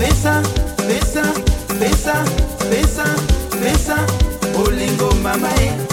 pesa pesa pesa pesa pesa olingo mama e eh.